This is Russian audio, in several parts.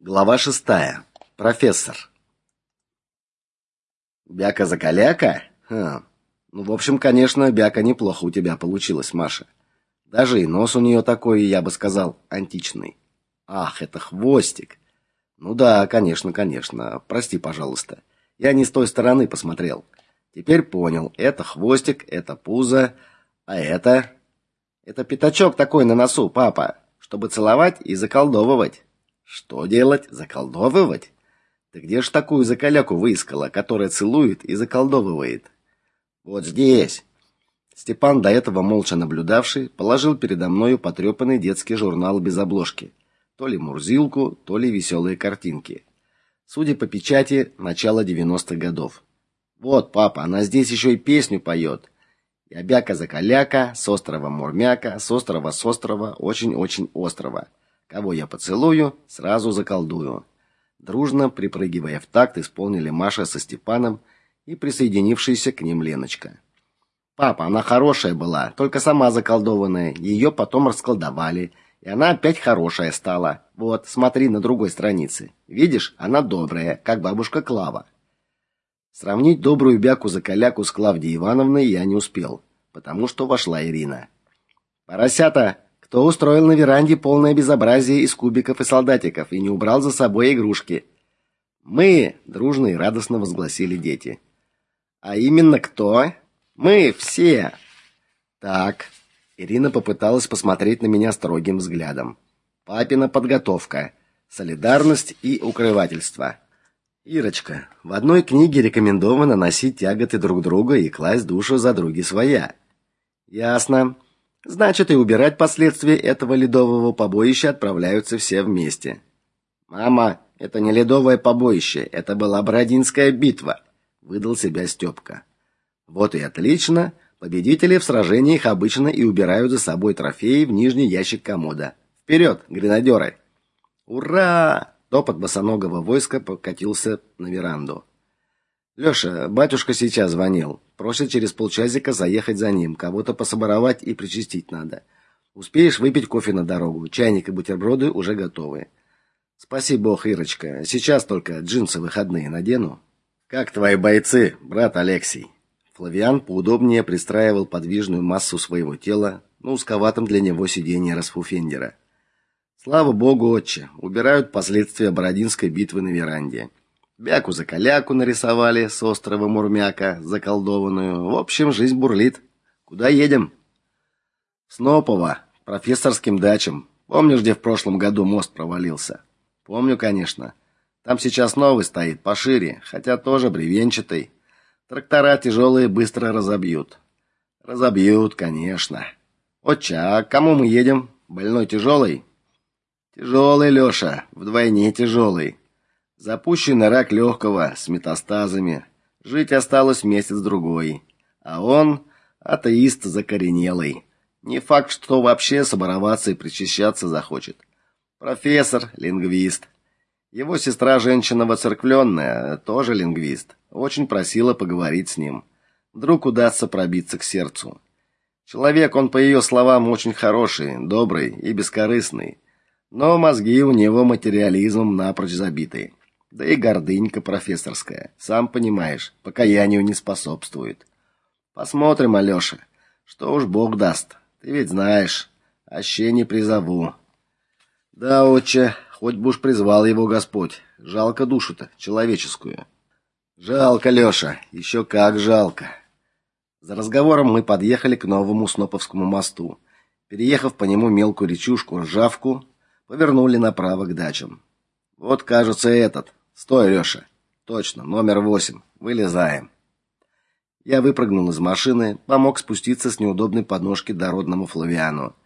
Глава шестая. Профессор. Бяка-закаляка? Хм. Ну, в общем, конечно, бяка неплохо у тебя получилось, Маша. Даже и нос у нее такой, я бы сказал, античный. Ах, это хвостик. Ну да, конечно, конечно. Прости, пожалуйста. Я не с той стороны посмотрел. Теперь понял. Это хвостик, это пузо, а это это пятачок такой на носу, папа, чтобы целовать и заколдовывать. Что делать? Заколдовывать? Ты где ж такую закаляку выискала, которая целует и заколдовывает? Вот здесь. Степан, до этого молча наблюдавший, положил передо мною потрепанный детский журнал без обложки. То ли мурзилку, то ли веселые картинки. Судя по печати, начало 90-х годов. Вот, папа, она здесь еще и песню поет. Я бяка-закаляка, с острова Мурмяка, с острова с острова, очень-очень острова. Кого я поцелую, сразу заколдую. Дружно, припрыгивая в такт, исполнили Маша со Степаном и присоединившаяся к ним Леночка. Папа, она хорошая была, только сама заколдованная. Ее потом расколдовали, и она опять хорошая стала. Вот, смотри на другой странице. Видишь, она добрая, как бабушка Клава. Сравнить добрую бяку-закаляку с Клавдией Ивановной я не успел, потому что вошла Ирина. Поросята, кто устроил на веранде полное безобразие из кубиков и солдатиков и не убрал за собой игрушки? Мы, дружно и радостно возгласили дети. А именно кто? Мы все. Так. Ирина попыталась посмотреть на меня строгим взглядом. Папина подготовка, солидарность и укрывательство. Ирочка, в одной книге рекомендовано носить тяготы друг друга и класть душу за други своя. Ясно. Значит, и убирать последствия этого ледового побоища отправляются все вместе. Мама, это не ледовое побоище, это была Бородинская битва, выдал себя Степка. Вот и отлично. Победители в сражениях обычно и убирают за собой трофеи в нижний ящик комода. Вперед, гренадеры! Ура! Топот босоногого войска покатился на веранду. Лёша, батюшка сейчас звонил. Просит через полчасика заехать за ним, кого-то пособоровать и причастить надо. Успеешь выпить кофе на дорогу. Чайник и бутерброды уже готовы. Спасибо, Бог. Сейчас только джинсы выходные надену. Как твои бойцы, брат Алексей? Флавиан поудобнее пристраивал подвижную массу своего тела на узковатом для него сиденье расфуфендера. Слава богу, отче, убирают последствия Бородинской битвы на веранде. Бяку-закаляку нарисовали с острова Мурмяка, заколдованную. В общем, жизнь бурлит. Куда едем? Снопово, профессорским дачам. Помнишь, где в прошлом году мост провалился? Помню, конечно. Там сейчас новый стоит, пошире, хотя тоже бревенчатый. Трактора тяжелые быстро разобьют. Разобьют, конечно. Отче, а к кому мы едем? Больной тяжелый?» «Тяжелый, Леша, вдвойне тяжелый. Запущенный рак легкого с метастазами. Жить осталось месяц-другой. А он атеист закоренелый. Не факт, что вообще собороваться и причащаться захочет. Профессор, лингвист. Его сестра женщина воцерквленная, тоже лингвист. Очень просила поговорить с ним. Вдруг удастся пробиться к сердцу. Человек он, по ее словам, очень хороший, добрый и бескорыстный. Но мозги у него материализмом напрочь забиты. Да и гордынька профессорская, сам понимаешь, покаянию не способствует. Посмотрим, Алёша, что уж Бог даст. Ты ведь знаешь, аще не призову. Да, отче, хоть бы уж призвал его Господь. Жалко душу-то человеческую. Жалко, Лёша, еще как жалко. За разговором мы подъехали к новому Сноповскому мосту. Переехав по нему мелкую речушку Ржавку, повернули направо к дачам. Вот, кажется, этот. Стой, Лёша. Точно, номер восемь. Вылезаем. Я выпрыгнул из машины, помог спуститься с неудобной подножки дородному Флавиану.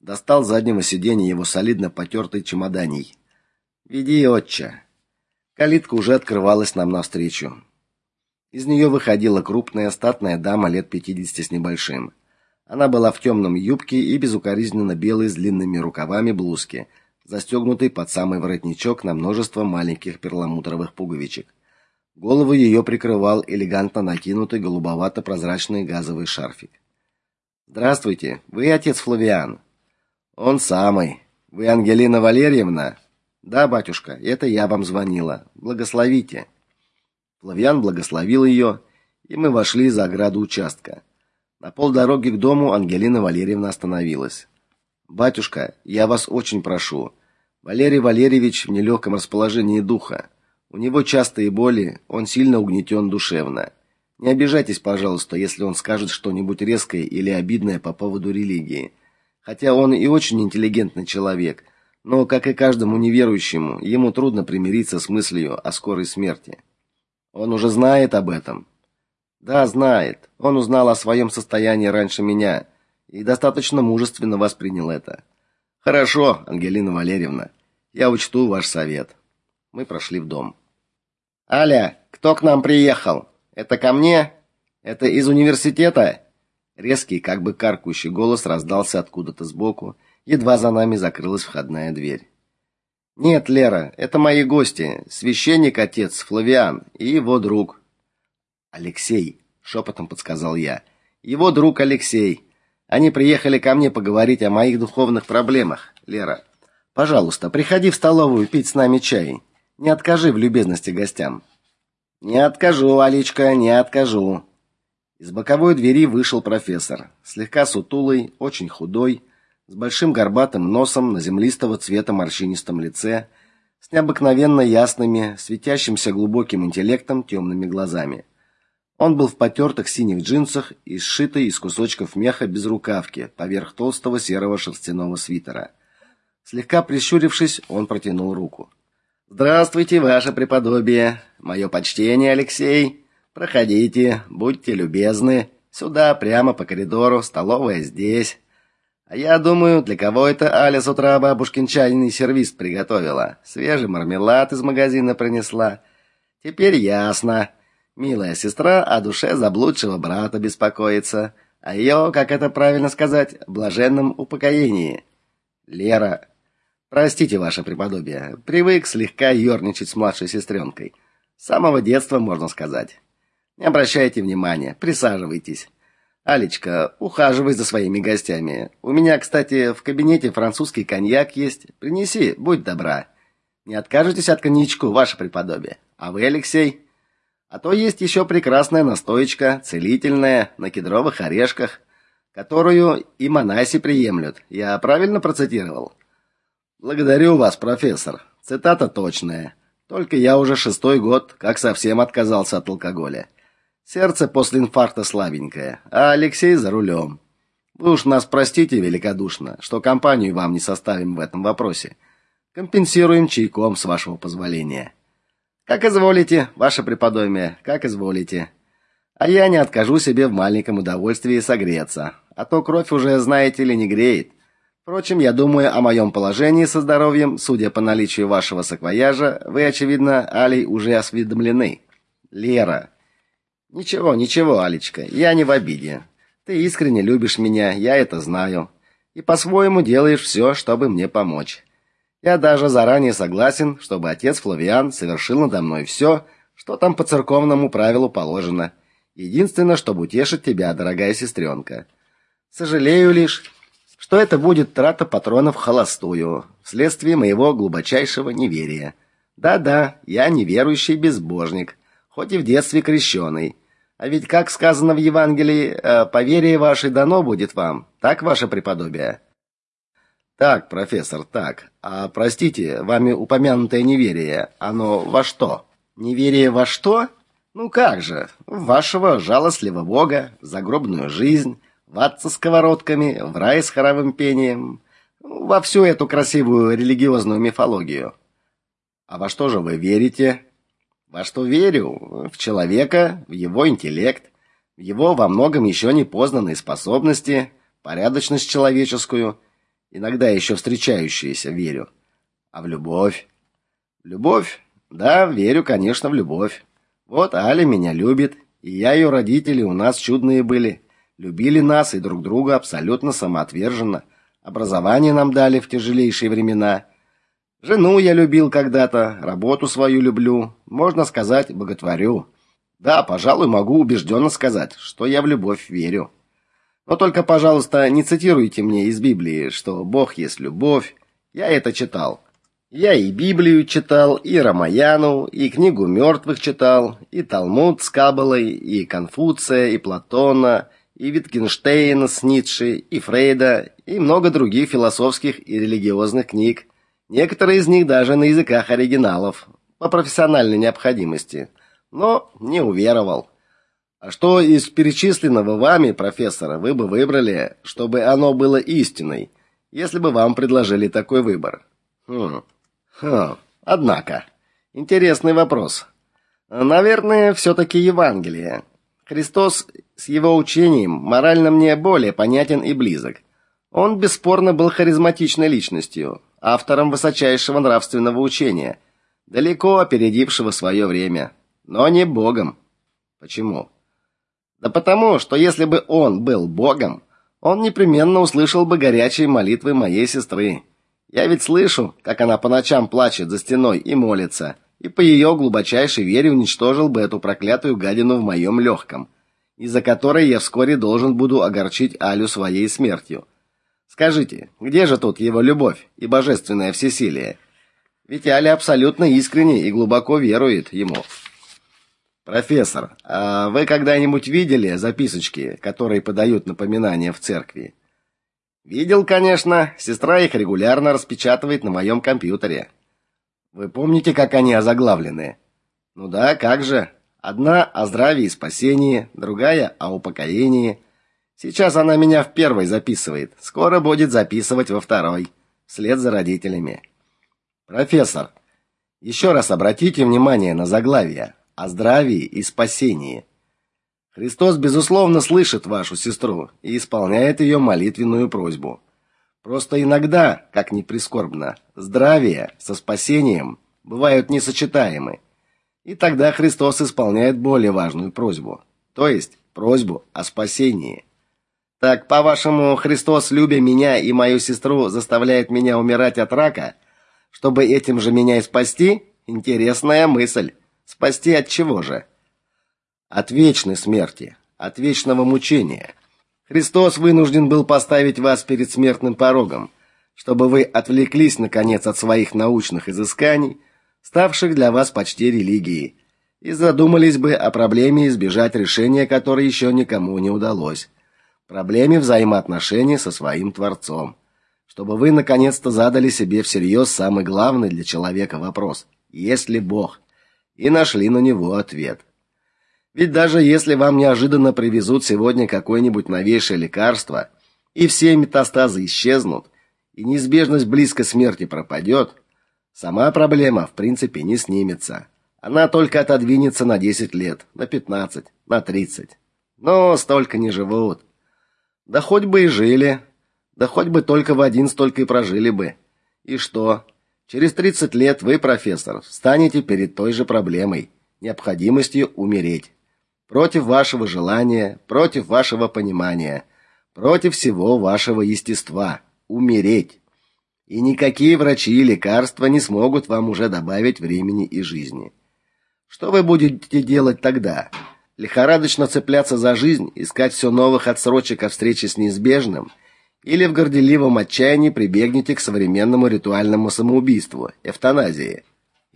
Достал с заднего сиденья его солидно потертый чемоданий. Веди, отче. Калитка уже открывалась нам навстречу. Из нее выходила крупная статная дама лет пятидесяти с небольшим. Она была в темном юбке и безукоризненно белой с длинными рукавами блузке, застегнутой под самый воротничок на множество маленьких перламутровых пуговичек. Голову ее прикрывал элегантно накинутый голубовато-прозрачный газовый шарфик. Здравствуйте. Вы отец Флавиан? Он самый. Вы Ангелина Валерьевна? Да, батюшка, это я вам звонила. Благословите. Флавиан благословил ее, и мы вошли за ограду участка. На полдороги к дому Ангелина Валерьевна остановилась. Батюшка, я вас очень прошу. Валерий Валерьевич в нелегком расположении духа. У него частые боли, он сильно угнетен душевно. Не обижайтесь, пожалуйста, если он скажет что-нибудь резкое или обидное по поводу религии. Хотя он и очень интеллигентный человек, но, как и каждому неверующему, ему трудно примириться с мыслью о скорой смерти. Он уже знает об этом. Да, знает. Он узнал о своем состоянии раньше меня и достаточно мужественно воспринял это. Хорошо, Ангелина Валерьевна. Я учту ваш совет. Мы прошли в дом. Аля, кто к нам приехал? Это ко мне? Это из университета? Резкий, как бы каркающий голос раздался откуда-то сбоку, едва за нами закрылась входная дверь. Нет, Лера, это мои гости, священник отец Флавиан и его друг. Алексей, шепотом подсказал я. Его друг Алексей. Они приехали ко мне поговорить о моих духовных проблемах. Лера, пожалуйста, приходи в столовую пить с нами чай. Не откажи в любезности гостям. Не откажу, Алечка, не откажу. Из боковой двери вышел профессор, слегка сутулый, очень худой, с большим горбатым носом на землистого цвета морщинистом лице, с необыкновенно ясными, светящимся глубоким интеллектом темными глазами. Он был в потертых синих джинсах и сшитой из кусочков меха без рукавки поверх толстого серого шерстяного свитера. Слегка прищурившись, он протянул руку. Здравствуйте, ваше преподобие. Мое почтение, Алексей. Проходите, будьте любезны. Сюда, прямо по коридору, столовая здесь. А я думаю, для кого это Аля с утра бабушкин чайный сервиз приготовила. Свежий мармелад из магазина принесла. Теперь ясно. Милая сестра о душе заблудшего брата беспокоится, а ее, как это правильно сказать, блаженном упокоении. Лера, Простите, ваше преподобие, привык слегка ерничать с младшей сестренкой. С самого детства, можно сказать. Не обращайте внимания, присаживайтесь. Алечка, ухаживай за своими гостями. У меня, кстати, в кабинете французский коньяк есть. Принеси, будь добра. Не откажетесь от коньячку, ваше преподобие. А вы, Алексей? А то есть еще прекрасная настоечка, целительная, на кедровых орешках, которую и монаси приемлют. Я правильно процитировал? Благодарю вас, профессор. Цитата точная. Только я уже шестой год, как совсем отказался от алкоголя. Сердце после инфаркта слабенькое, а Алексей за рулем. Вы уж нас простите великодушно, что компанию вам не составим в этом вопросе. Компенсируем чайком, с вашего позволения. Как изволите, ваше преподобие, как изволите. А я не откажу себе в маленьком удовольствии согреться, а то кровь уже, знаете ли, не греет. Впрочем, я думаю о моем положении со здоровьем, судя по наличию вашего саквояжа, вы очевидно, Алей, уже осведомлены. Лера. Ничего, ничего, Алечка, я не в обиде. Ты искренне любишь меня, я это знаю. И по-своему делаешь все, чтобы мне помочь. Я даже заранее согласен, чтобы отец Флавиан совершил надо мной все, что там по церковному правилу положено. Единственное, чтобы утешить тебя, дорогая сестренка. Сожалею лишь, что это будет трата патронов холостую, вследствие моего глубочайшего неверия. Да-да, я неверующий безбожник, хоть и в детстве крещеный. А ведь, как сказано в Евангелии, «Э, по вере вашей дано будет вам, так, ваше преподобие? Так, профессор, так. А простите, вами упомянутое неверие, оно во что? Неверие во что? Ну как же, в вашего жалостливого Бога, загробную жизнь, в ад со сковородками, в рай с хоровым пением, во всю эту красивую религиозную мифологию. А во что же вы верите? Во что верю? В человека, в его интеллект, в его во многом еще не познанные способности, порядочность человеческую, иногда еще встречающиеся, верю. А в любовь? В любовь? Да, верю, конечно, в любовь. Вот Аля меня любит, и я ее родители у нас чудные были любили нас и друг друга абсолютно самоотверженно. Образование нам дали в тяжелейшие времена. Жену я любил когда-то, работу свою люблю, можно сказать, боготворю. Да, пожалуй, могу убежденно сказать, что я в любовь верю. Но только, пожалуйста, не цитируйте мне из Библии, что Бог есть любовь. Я это читал. Я и Библию читал, и Рамаяну, и книгу мертвых читал, и Талмуд с Каббалой, и Конфуция, и Платона, и Витгенштейна с Ницше, и Фрейда, и много других философских и религиозных книг. Некоторые из них даже на языках оригиналов, по профессиональной необходимости, но не уверовал. А что из перечисленного вами, профессора, вы бы выбрали, чтобы оно было истиной, если бы вам предложили такой выбор? Хм. Хм. Однако, интересный вопрос. Наверное, все таки Евангелие. Христос с его учением морально мне более понятен и близок. Он бесспорно был харизматичной личностью, автором высочайшего нравственного учения, далеко опередившего свое время, но не богом. Почему? Да потому, что если бы он был богом, он непременно услышал бы горячие молитвы моей сестры. Я ведь слышу, как она по ночам плачет за стеной и молится и по ее глубочайшей вере уничтожил бы эту проклятую гадину в моем легком, из-за которой я вскоре должен буду огорчить Алю своей смертью. Скажите, где же тут его любовь и божественное всесилие? Ведь Аля абсолютно искренне и глубоко верует ему. Профессор, а вы когда-нибудь видели записочки, которые подают напоминания в церкви? Видел, конечно, сестра их регулярно распечатывает на моем компьютере. Вы помните, как они озаглавлены? Ну да, как же? Одна о здравии и спасении, другая о упокоении. Сейчас она меня в первой записывает, скоро будет записывать во второй, вслед за родителями. Профессор, еще раз обратите внимание на заглавие о здравии и спасении. Христос безусловно слышит вашу сестру и исполняет ее молитвенную просьбу. Просто иногда, как ни прискорбно, здравие со спасением бывают несочетаемы. И тогда Христос исполняет более важную просьбу, то есть просьбу о спасении. Так, по-вашему, Христос, любя меня и мою сестру, заставляет меня умирать от рака, чтобы этим же меня и спасти? Интересная мысль. Спасти от чего же? От вечной смерти, от вечного мучения. Христос вынужден был поставить вас перед смертным порогом, чтобы вы отвлеклись наконец от своих научных изысканий, ставших для вас почти религией, и задумались бы о проблеме избежать решения, которой еще никому не удалось. Проблеме взаимоотношений со своим Творцом. Чтобы вы наконец-то задали себе всерьез самый главный для человека вопрос: есть ли Бог? И нашли на него ответ. Ведь даже если вам неожиданно привезут сегодня какое-нибудь новейшее лекарство, и все метастазы исчезнут, и неизбежность близкой смерти пропадет, сама проблема в принципе не снимется. Она только отодвинется на 10 лет, на 15, на 30. Но столько не живут. Да хоть бы и жили, да хоть бы только в один столько и прожили бы. И что? Через 30 лет вы, профессор, встанете перед той же проблемой необходимостью умереть против вашего желания, против вашего понимания, против всего вашего естества умереть. И никакие врачи и лекарства не смогут вам уже добавить времени и жизни. Что вы будете делать тогда? Лихорадочно цепляться за жизнь, искать все новых отсрочек о встрече с неизбежным, или в горделивом отчаянии прибегнете к современному ритуальному самоубийству эвтаназии?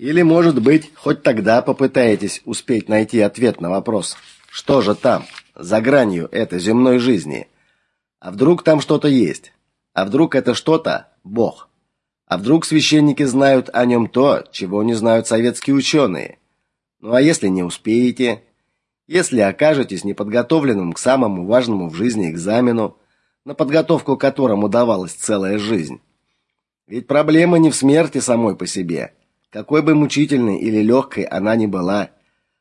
Или, может быть, хоть тогда попытаетесь успеть найти ответ на вопрос: что же там, за гранью этой земной жизни? А вдруг там что-то есть? А вдруг это что-то Бог? А вдруг священники знают о нем то, чего не знают советские ученые? Ну а если не успеете, если окажетесь неподготовленным к самому важному в жизни экзамену, на подготовку к которому давалась целая жизнь? Ведь проблема не в смерти самой по себе, какой бы мучительной или легкой она ни была.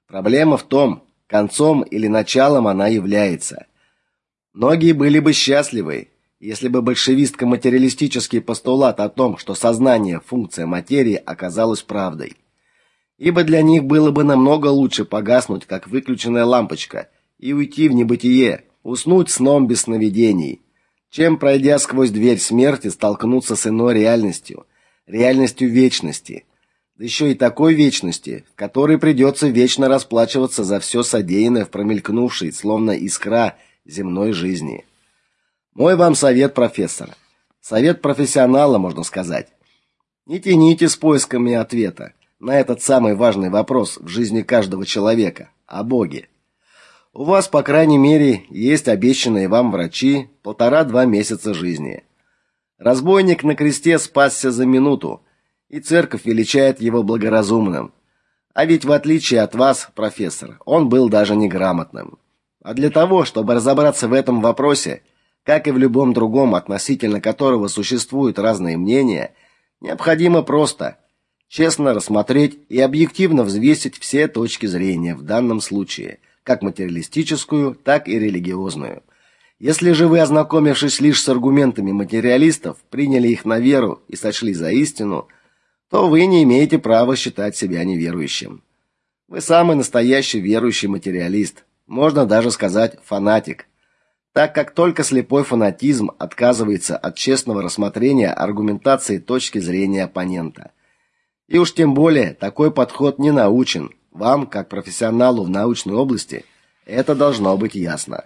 Проблема в том, концом или началом она является. Многие были бы счастливы, если бы большевистско-материалистический постулат о том, что сознание функция материи, оказалась правдой. Ибо для них было бы намного лучше погаснуть, как выключенная лампочка, и уйти в небытие, уснуть сном без сновидений, чем пройдя сквозь дверь смерти столкнуться с иной реальностью, реальностью вечности да еще и такой вечности, которой придется вечно расплачиваться за все содеянное в промелькнувшей, словно искра земной жизни. Мой вам совет, профессор. Совет профессионала, можно сказать. Не тяните с поисками ответа на этот самый важный вопрос в жизни каждого человека о Боге. У вас, по крайней мере, есть обещанные вам врачи полтора-два месяца жизни. Разбойник на кресте спасся за минуту, и церковь величает его благоразумным. А ведь в отличие от вас, профессор, он был даже неграмотным. А для того, чтобы разобраться в этом вопросе, как и в любом другом, относительно которого существуют разные мнения, необходимо просто честно рассмотреть и объективно взвесить все точки зрения в данном случае, как материалистическую, так и религиозную. Если же вы, ознакомившись лишь с аргументами материалистов, приняли их на веру и сочли за истину, то вы не имеете права считать себя неверующим. Вы самый настоящий верующий материалист, можно даже сказать фанатик, так как только слепой фанатизм отказывается от честного рассмотрения аргументации точки зрения оппонента. И уж тем более такой подход не научен. Вам, как профессионалу в научной области, это должно быть ясно.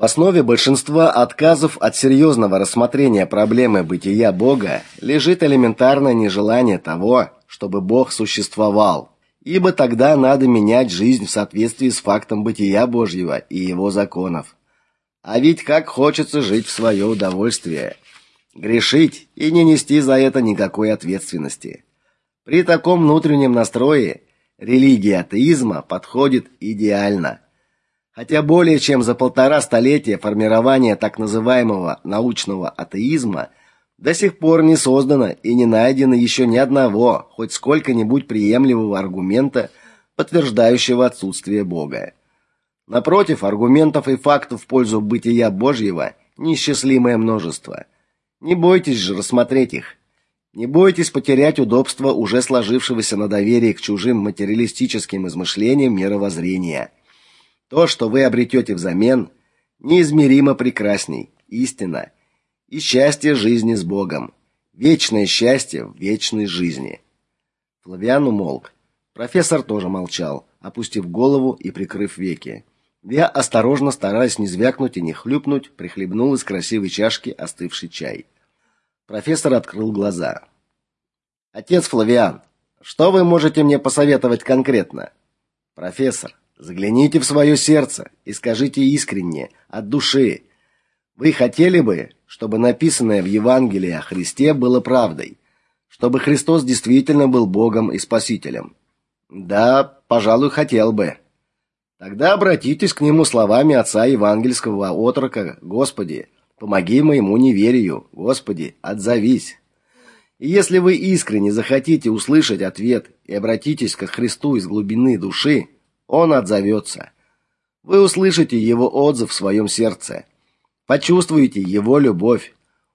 В основе большинства отказов от серьезного рассмотрения проблемы бытия Бога лежит элементарное нежелание того, чтобы Бог существовал, ибо тогда надо менять жизнь в соответствии с фактом бытия Божьего и его законов. А ведь как хочется жить в свое удовольствие, грешить и не нести за это никакой ответственности. При таком внутреннем настрое религия атеизма подходит идеально. Хотя более чем за полтора столетия формирования так называемого научного атеизма до сих пор не создано и не найдено еще ни одного хоть сколько-нибудь приемлемого аргумента, подтверждающего отсутствие Бога. Напротив, аргументов и фактов в пользу бытия Божьего неисчислимое множество. Не бойтесь же рассмотреть их. Не бойтесь потерять удобство уже сложившегося на доверии к чужим материалистическим измышлениям мировоззрения – то, что вы обретете взамен, неизмеримо прекрасней, истина и счастье жизни с Богом. Вечное счастье в вечной жизни. Флавиан умолк. Профессор тоже молчал, опустив голову и прикрыв веки. Я осторожно, стараясь не звякнуть и не хлюпнуть, прихлебнул из красивой чашки остывший чай. Профессор открыл глаза. Отец Флавиан, что вы можете мне посоветовать конкретно? Профессор, Загляните в свое сердце и скажите искренне, от души: вы хотели бы, чтобы написанное в Евангелии о Христе было правдой, чтобы Христос действительно был Богом и Спасителем? Да, пожалуй, хотел бы. Тогда обратитесь к нему словами отца евангельского отрока: Господи, помоги моему неверию, Господи, отзовись. И если вы искренне захотите услышать ответ и обратитесь к Христу из глубины души, он отзовется. Вы услышите его отзыв в своем сердце. Почувствуете его любовь.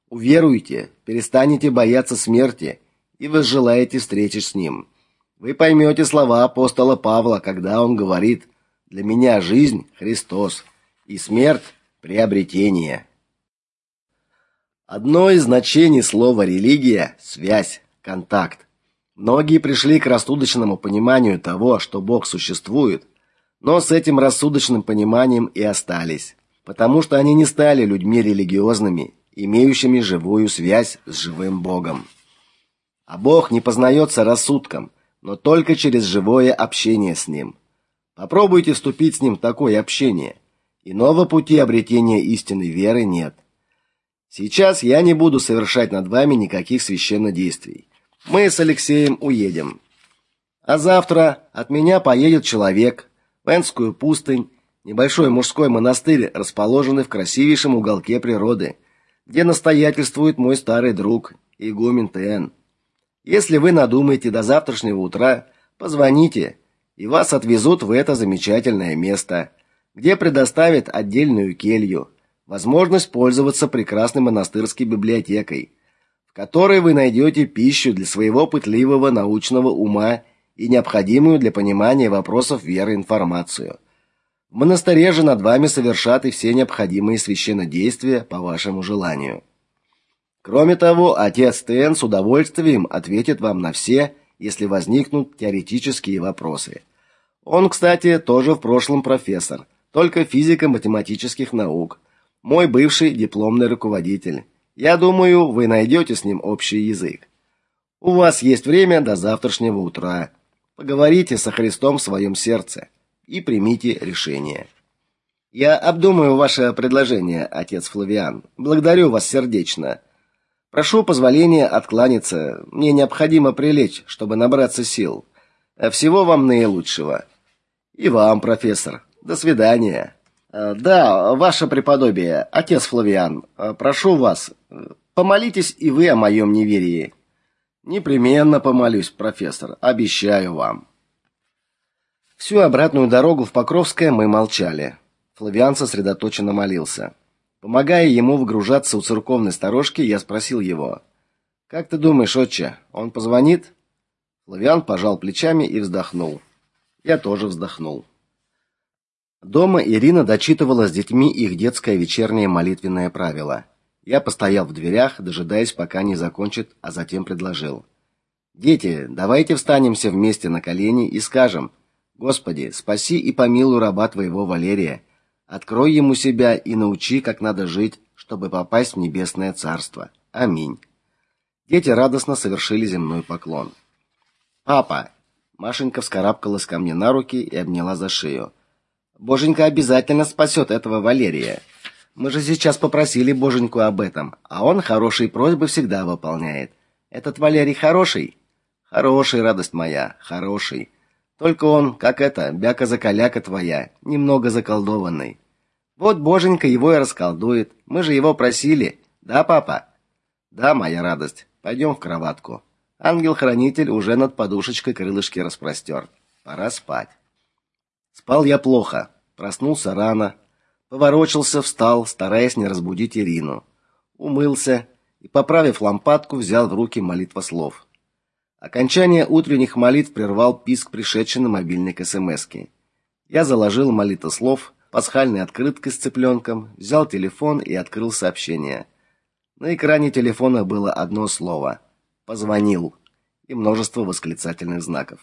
Уверуете, перестанете бояться смерти и возжелаете встречи с ним. Вы поймете слова апостола Павла, когда он говорит: "Для меня жизнь Христос, и смерть приобретение". Одно из значений слова религия связь, контакт. Многие пришли к рассудочному пониманию того, что Бог существует, но с этим рассудочным пониманием и остались, потому что они не стали людьми религиозными, имеющими живую связь с живым Богом. А Бог не познается рассудком, но только через живое общение с ним. Попробуйте вступить с ним в такое общение. Иного пути обретения истинной веры нет. Сейчас я не буду совершать над вами никаких священнодействий. Мы с Алексеем уедем. А завтра от меня поедет человек в Энскую пустынь, небольшой мужской монастырь, расположенный в красивейшем уголке природы, где настоятельствует мой старый друг игумен Тен. Если вы надумаете до завтрашнего утра, позвоните, и вас отвезут в это замечательное место, где предоставят отдельную келью, возможность пользоваться прекрасной монастырской библиотекой которой вы найдете пищу для своего пытливого научного ума и необходимую для понимания вопросов веры информацию. В монастыре же над вами совершат и все необходимые священнодействия по вашему желанию. Кроме того, отец Тен с удовольствием ответит вам на все, если возникнут теоретические вопросы. Он, кстати, тоже в прошлом профессор, только физико-математических наук. Мой бывший дипломный руководитель. Я думаю, вы найдете с ним общий язык. У вас есть время до завтрашнего утра. Поговорите со Христом в своем сердце и примите решение. Я обдумаю ваше предложение, отец Флавиан. Благодарю вас сердечно. Прошу позволения откланяться. Мне необходимо прилечь, чтобы набраться сил. Всего вам наилучшего. И вам, профессор. До свидания. Да, ваше преподобие, отец Флавиан, прошу вас, помолитесь и вы о моем неверии. Непременно помолюсь, профессор, обещаю вам. Всю обратную дорогу в Покровское мы молчали. Флавиан сосредоточенно молился. Помогая ему выгружаться у церковной сторожки, я спросил его: "Как ты думаешь, отче, он позвонит?" Флавиан пожал плечами и вздохнул. Я тоже вздохнул. Дома Ирина дочитывала с детьми их детское вечернее молитвенное правило. Я постоял в дверях, дожидаясь, пока не закончит, а затем предложил: "Дети, давайте встанемся вместе на колени и скажем: Господи, спаси и помилуй раба твоего Валерия. Открой ему себя и научи, как надо жить, чтобы попасть в небесное царство. Аминь". Дети радостно совершили земной поклон. "Папа!" Машенька вскарабкалась ко мне на руки и обняла за шею. "Боженька обязательно спасет этого Валерия". Мы же сейчас попросили Боженьку об этом, а он хорошие просьбы всегда выполняет. Этот Валерий хороший? Хороший, радость моя, хороший. Только он, как это, бяка-закаляка твоя, немного заколдованный. Вот Боженька его и расколдует. Мы же его просили. Да, папа? Да, моя радость. Пойдем в кроватку. Ангел-хранитель уже над подушечкой крылышки распростер. Пора спать. Спал я плохо. Проснулся рано, Поворочился, встал, стараясь не разбудить Ирину. Умылся и, поправив лампадку, взял в руки молитвослов. Окончание утренних молитв прервал писк пришедшей на мобильник СМСки. Я заложил молитвослов, пасхальной открыткой с цыпленком, взял телефон и открыл сообщение. На экране телефона было одно слово: позвонил и множество восклицательных знаков.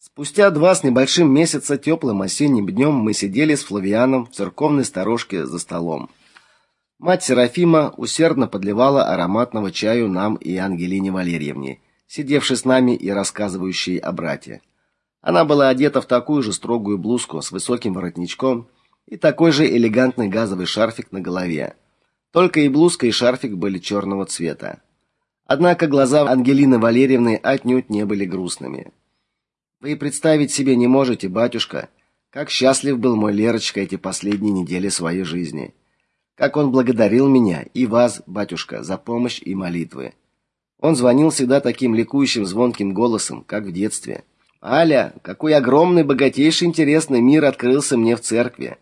Спустя два с небольшим месяца теплым осенним днем мы сидели с Флавианом в церковной сторожке за столом. Мать Серафима усердно подливала ароматного чаю нам и Ангелине Валерьевне, сидевшей с нами и рассказывающей о брате. Она была одета в такую же строгую блузку с высоким воротничком и такой же элегантный газовый шарфик на голове. Только и блузка, и шарфик были черного цвета. Однако глаза Ангелины Валерьевны отнюдь не были грустными. Вы представить себе не можете, батюшка, как счастлив был мой Лерочка эти последние недели своей жизни. Как он благодарил меня и вас, батюшка, за помощь и молитвы. Он звонил всегда таким ликующим звонким голосом, как в детстве. Аля, какой огромный, богатейший, интересный мир открылся мне в церкви.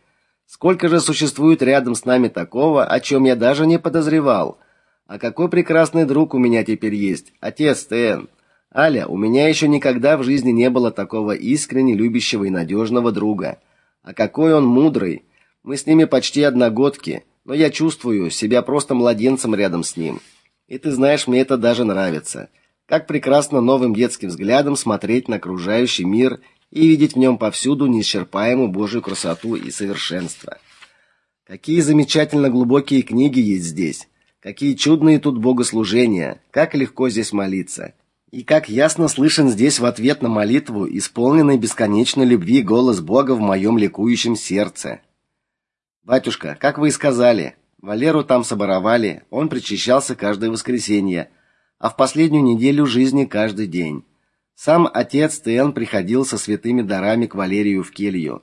Сколько же существует рядом с нами такого, о чем я даже не подозревал. А какой прекрасный друг у меня теперь есть, отец Тен. Аля, у меня еще никогда в жизни не было такого искренне любящего и надежного друга. А какой он мудрый. Мы с ними почти одногодки, но я чувствую себя просто младенцем рядом с ним. И ты знаешь, мне это даже нравится. Как прекрасно новым детским взглядом смотреть на окружающий мир и видеть в нем повсюду неисчерпаемую Божью красоту и совершенство. Какие замечательно глубокие книги есть здесь. Какие чудные тут богослужения. Как легко здесь молиться. И как ясно слышен здесь в ответ на молитву, исполненный бесконечной любви голос Бога в моем ликующем сердце. Батюшка, как вы и сказали, Валеру там соборовали, он причащался каждое воскресенье, а в последнюю неделю жизни каждый день. Сам отец Тен приходил со святыми дарами к Валерию в келью,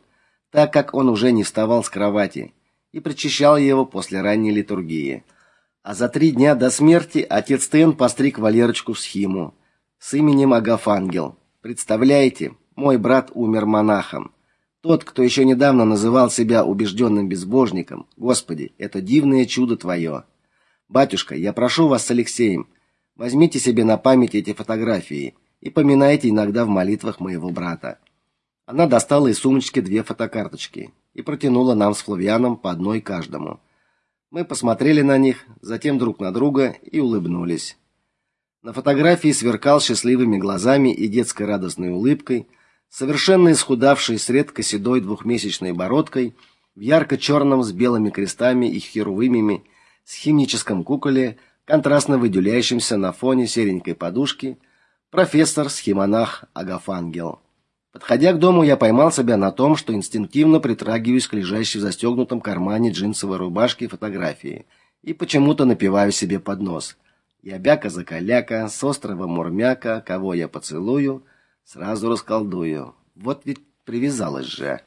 так как он уже не вставал с кровати, и причащал его после ранней литургии. А за три дня до смерти отец Тен постриг Валерочку в схиму с именем Агафангел. Представляете, мой брат умер монахом. Тот, кто еще недавно называл себя убежденным безбожником. Господи, это дивное чудо твое. Батюшка, я прошу вас с Алексеем, возьмите себе на память эти фотографии и поминайте иногда в молитвах моего брата. Она достала из сумочки две фотокарточки и протянула нам с Флавианом по одной каждому. Мы посмотрели на них, затем друг на друга и улыбнулись. На фотографии сверкал счастливыми глазами и детской радостной улыбкой, совершенно исхудавший с редко седой двухмесячной бородкой, в ярко черном с белыми крестами и херувимами, с химическом куколе, контрастно выделяющимся на фоне серенькой подушки, профессор схемонах Агафангел. Подходя к дому, я поймал себя на том, что инстинктивно притрагиваюсь к лежащей в застегнутом кармане джинсовой рубашки фотографии и почему-то напиваю себе под нос. Я бяка-закаляка, с острова Мурмяка, кого я поцелую, сразу расколдую. Вот ведь привязалась же.